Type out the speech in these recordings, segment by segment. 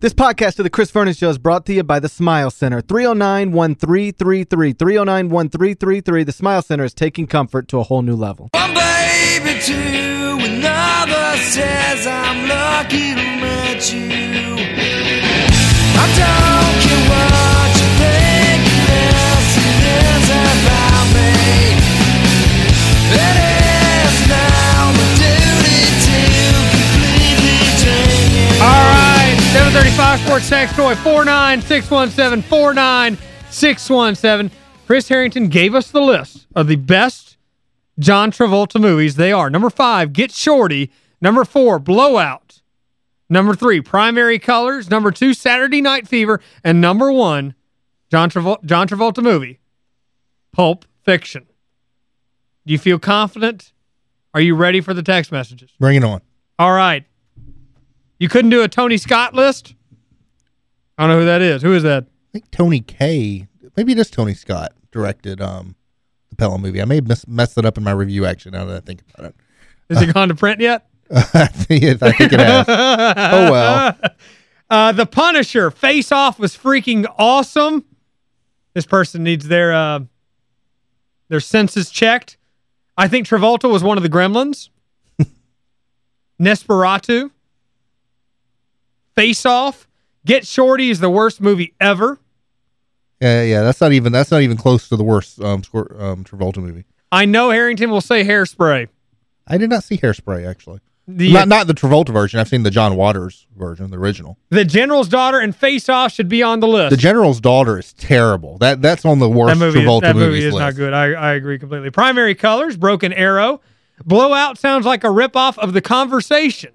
This podcast of the Chris Vernon Show is brought to you by the Smile Center. 309-1333. 309-1333. The Smile Center is taking comfort to a whole new level. One baby, two, another says I'm lucky to meet you. I don't care what 735 Sports Text Toy, 49617, 49617. Chris Harrington gave us the list of the best John Travolta movies. They are number five, Get Shorty. Number four, Blowout. Number three, Primary Colors. Number two, Saturday Night Fever. And number one, John, Travol John Travolta movie, Pulp Fiction. Do you feel confident? Are you ready for the text messages? Bring it on. All right. You couldn't do a Tony Scott list? I don't know who that is. Who is that? I think Tony K, maybe it is Tony Scott, directed um the Pelham movie. I may have mess, messed it up in my review action now that I think about it. it. Is it gone to print yet? I think it, I think it has. oh, well. Uh, the Punisher Face Off was freaking awesome. This person needs their uh, their senses checked. I think Travolta was one of the gremlins. Nesperatu. Face Off. Get Shorty is the worst movie ever. Yeah, yeah, that's not even that's not even close to the worst um, score, um Travolta movie. I know Harrington will say Hairspray. I did not see Hairspray actually. The, not not the Travolta version. I've seen the John Waters version, the original. the General's Daughter and Face Off should be on the list. The General's Daughter is terrible. That that's on the worst that movie, Travolta that movie is list. not good. I, I agree completely. Primary Colors, Broken Arrow. Blowout sounds like a ripoff of The Conversation.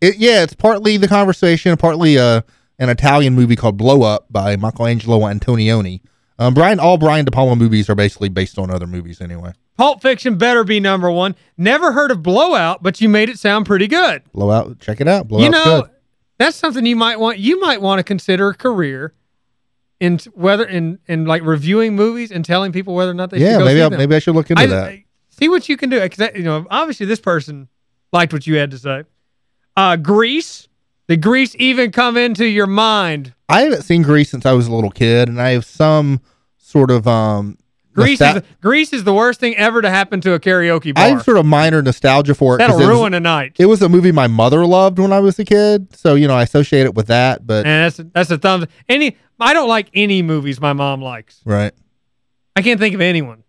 It, yeah, it's partly the conversation, partly uh, an Italian movie called Blow Up by Michelangelo Antonioni. Um, Brian, all Brian De Palma movies are basically based on other movies anyway. Pulp Fiction better be number one. Never heard of Blowout, but you made it sound pretty good. Blowout, check it out. Blowout's you know, good. that's something you might want. You might want to consider a career in whether in in like reviewing movies and telling people whether or not they Yeah, should go maybe see I, them. maybe I should look into I- that. See what you can do because you know obviously this person liked what you had to say. Uh, Grease, did Grease even come into your mind? I haven't seen Grease since I was a little kid, and I have some sort of um. Grease is Grease is the worst thing ever to happen to a karaoke bar. I have sort of minor nostalgia for it. That'll it was- ruin a night. It was a movie my mother loved when I was a kid, so you know I associate it with that. But and that's that's a thumbs. Any I don't like any movies my mom likes. right, I can't think of anyone.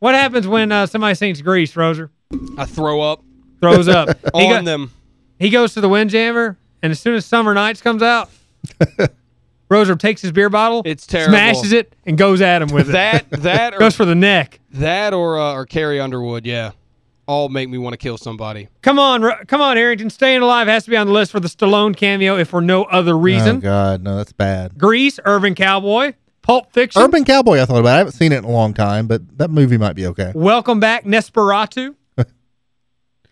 What happens when uh, somebody sings Grease, Roser? I throw up Throws up. he, on go- them. he goes to the Windjammer, and as soon as Summer Nights comes out, Roser takes his beer bottle, It's terrible. smashes it, and goes at him with it. That that or goes for the neck. that or uh, or Carrie Underwood, yeah. All make me want to kill somebody. Come on, Ro- come on, Harrington. Staying Alive has to be on the list for the Stallone cameo if for no other oh reason. god, no, that's bad. Grease, Urban Cowboy, Pulp Fiction, Urban Cowboy, I thought about. it. I haven't seen it in a long time, but that movie might be okay. Welcome Back, Nesperatu.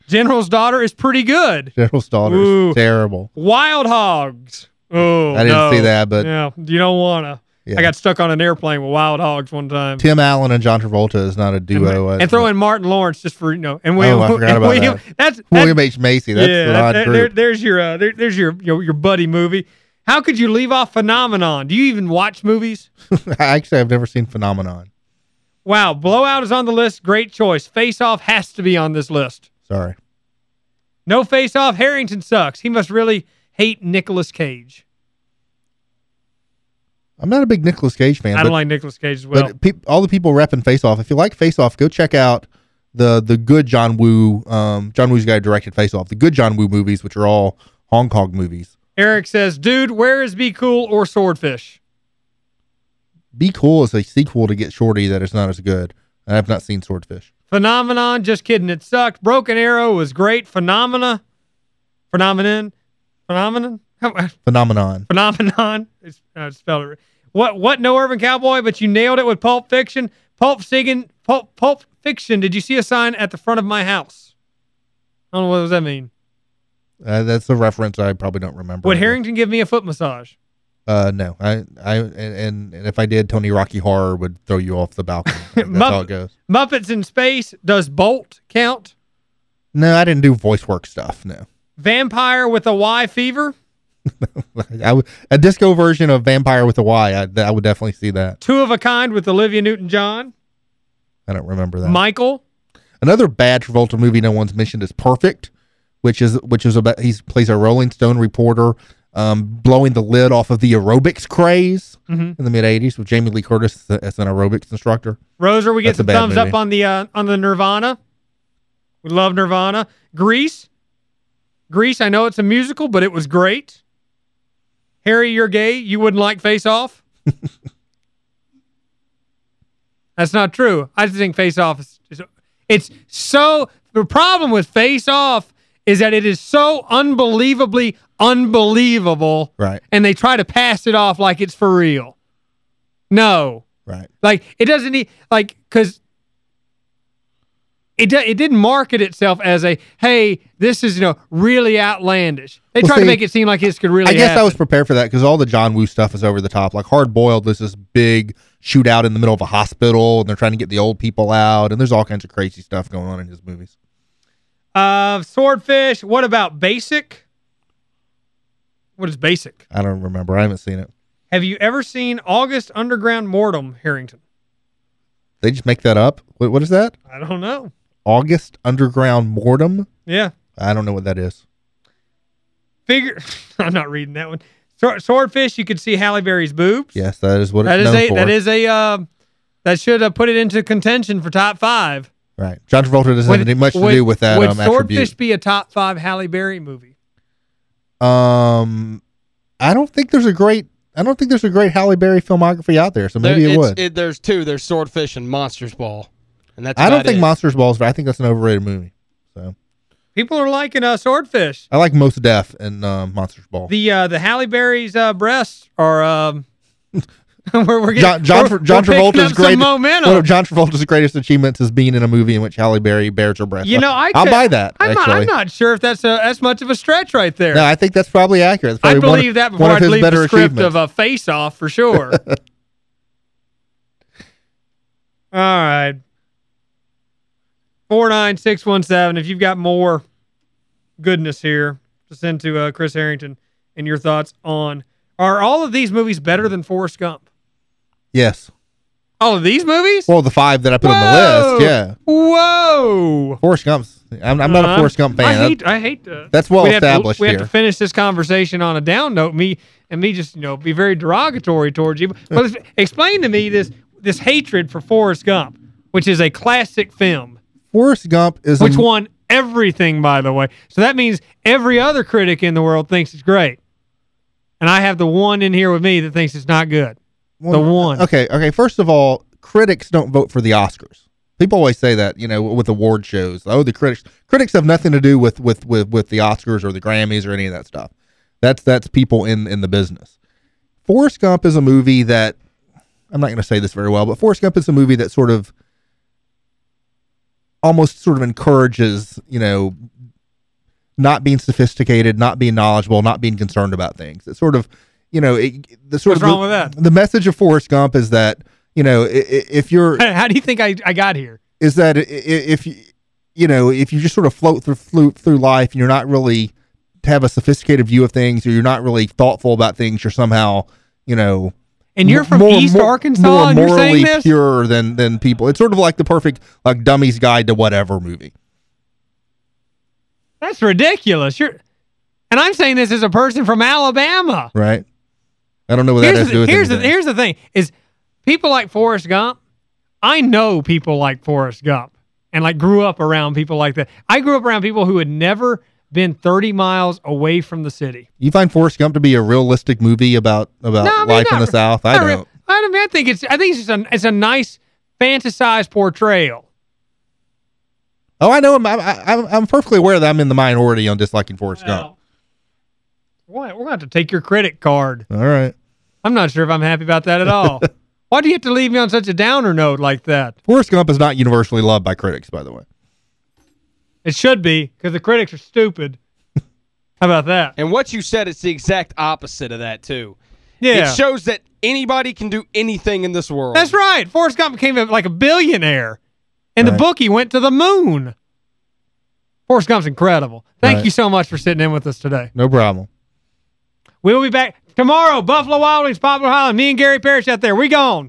General's Daughter is pretty good. General's Daughter Ooh. is terrible. Wild Hogs. Oh, I didn't no. see that, but- yeah, you don't wanna. Yeah. I got stuck on an airplane with Wild Hogs one time. Tim Allen and John Travolta is not a duo. and throw in Martin Lawrence just for you know, and William. Oh, I forgot and about William that. That's, that's William H Macy. That's yeah. an that- odd that- group. there- there's your uh, there, there's your, your your buddy movie. How could you leave off Phenomenon? Do you even watch movies? Actually, I've never seen Phenomenon. Wow, Blowout is on the list. Great choice. Face Off has to be on this list. Sorry. No Face Off. Harrington sucks. He must really hate Nicolas Cage. I'm not a big Nicolas Cage fan. I don't like Nicolas Cage as well. but all the people repping Face Off. If you like Face Off, go check out the the good John Woo. Um, John Woo's guy directed Face Off. The good John Woo movies, which are all Hong Kong movies. Eric says, dude, where is Be Cool or Swordfish? Be Cool is a sequel to Get Shorty that is not as good. I have not seen Swordfish. Phenomenon, just kidding, it sucked. Broken Arrow was great. Phenomena, Phenomenon, Phenomenon, Phenomenon. Phenomenon. It's, I spelled it. right. What? What? No Urban Cowboy, but you nailed it with Pulp Fiction. Pulp Fiction. Pulp, Pulp Fiction. Did you see a sign at the front of my house? I don't know what does that mean. Uh, that's a reference I probably don't remember. Would Harrington give me a foot massage? Uh, no. I, I, and, and, if I did, Tony Rocky Horror would throw you off the balcony. That's Mupp- how it goes. Muppets in Space. Does Bolt count? No, I didn't do voice work stuff. No, Vampire with a Y fever. I would a disco version of Vampire with a Y. I, I would definitely see that. Two of a Kind with Olivia Newton-John. I don't remember that. Michael. Another bad Travolta movie no one's mentioned is Perfect, which is which is about he plays a Rolling Stone reporter, um, blowing the lid off of the aerobics craze Mhm. in the mid '80s with Jamie Lee Curtis as, an aerobics instructor. Roser, we get That's some thumbs up on the uh, on the Nirvana. We love Nirvana. Grease. Grease, I know it's a musical, but it was great. Harry, you're gay. You wouldn't like Face Off? That's not true. I just think Face Off is, is it's so the problem with Face Off is that it is so unbelievably unbelievable Right, and they try to pass it off like it's for real. No. right. Like it doesn't need like because it it didn't market itself as a hey this is you know really outlandish. They Well, tried to make it seem like this could really. I guess I was prepared for that because all the John Woo stuff is over the top. Like Hard Boiled, there's this big shootout in the middle of a hospital, and they're trying to get the old people out, and there's all kinds of crazy stuff going on in his movies. Uh swordfish. What about basic? What is basic? I don't remember. I haven't seen it. Have you ever seen August Underground Mordum Harrington? They just make that up. What, what is that? I don't know. August Underground Mordum? Yeah, I don't know what that is. figure. I'm not reading that one. Swordfish. You could see Halle Berry's boobs. Yes, that is what That it's is known a for. that is a uh, that should have put it into contention for top five. Right. John Travolta doesn't Would- have any much to do with that Would um, Swordfish attribute. be a top five Halle Berry movie? Um, I don't think there's a great. I don't think there's a great Halle Berry filmography out there, so maybe There- it would. It, there's two. There's Swordfish and Monsters Ball. And that's I don't think it. Monsters Balls, but I think that's an overrated movie. So People are liking uh, Swordfish. I like Mos Def and um, Monsters Ball. The uh, the Halle Berry's uh, breasts are um, we're, we're John getting, John, John we're picking Travolta's great. momentum. One of John Travolta's greatest achievements is being in a movie in which Halle Berry bears her breasts. you know, I I'll buy that. I'm not, I'm not sure if that's a that's much of a stretch right there. no, I think that's probably accurate. I probably of- believe that before I believe better the script of a Face Off for sure. All right. 49617. If you've got more goodness here to send to uh, Chris Harrington and your thoughts on are all of these movies better than Forrest Gump? Yes. All of these movies? Well, the five that I put on the list, yeah. Whoa. Forrest Gump's. I'm, I'm not a Uh, Forrest Gump fan. I hate I hate to, That's well have to- established we have to finish this conversation on a down note. Me and me just, you know, be very derogatory towards you. But explain to me this this hatred for Forrest Gump, which is a classic film, Forrest Gump is which won everything, by the way. So that means every other critic in the world thinks it's great. And I have the one in here with me that thinks it's not good. The one. Okay, okay. First of all, critics don't vote for the Oscars. People always say that, you know, with award shows. Oh, the critics critics have nothing to do with with with with the Oscars or the Grammys or any of that stuff. That's that's people in in the business. Forrest Gump is a movie that I'm not going to say this very well, but Forrest Gump is a movie that sort of almost sort of encourages, you know, not being sophisticated, not being knowledgeable, not being concerned about things. It's sort of, you know, it, the sort What's of wrong the, with that? The message of Forrest Gump is that, you know, if you're How do you think I, I got here? is that if you you know if you just sort of float through through, through life and you're not really have a sophisticated view of things or you're not really thoughtful about things you're somehow you know And you're from more- East more- Arkansas more and you're saying this? pure than than people it's sort of like the perfect like dummy's guide to whatever movie That's ridiculous. You're and I'm saying this as a person from Alabama. right I don't know what that here's has the, to do with here's the here's the thing is people like Forrest Gump. I know people like Forrest Gump and like grew up around people like that. I grew up around people who had never been 30 miles away from the city. you find Forrest Gump to be a realistic movie about about No, I mean, life in the South I don't I don't mean, I think it's I think it's just a it's a nice fantasized portrayal. oh I know I'm I'm, I'm I'm perfectly aware that I'm in the minority on disliking Forrest Gump Well, we're going to have to take your credit card. all right I'm not sure if I'm happy about that at all. Why do you have to leave me on such a downer note like that? Forrest Gump is not universally loved by critics by the way It should be because the critics are stupid. How about that? And what you said is the exact opposite of that, too. Yeah. It shows that anybody can do anything in this world. That's right. Forrest Gump became a, like a billionaire. And the Right. bookie went to the moon. Forrest Gump's incredible. Thank Right. you so much for sitting in with us today. No problem. We will be back tomorrow. Buffalo Wild Wings, Poplar Highland. Me and Gary Parrish out there. We gone.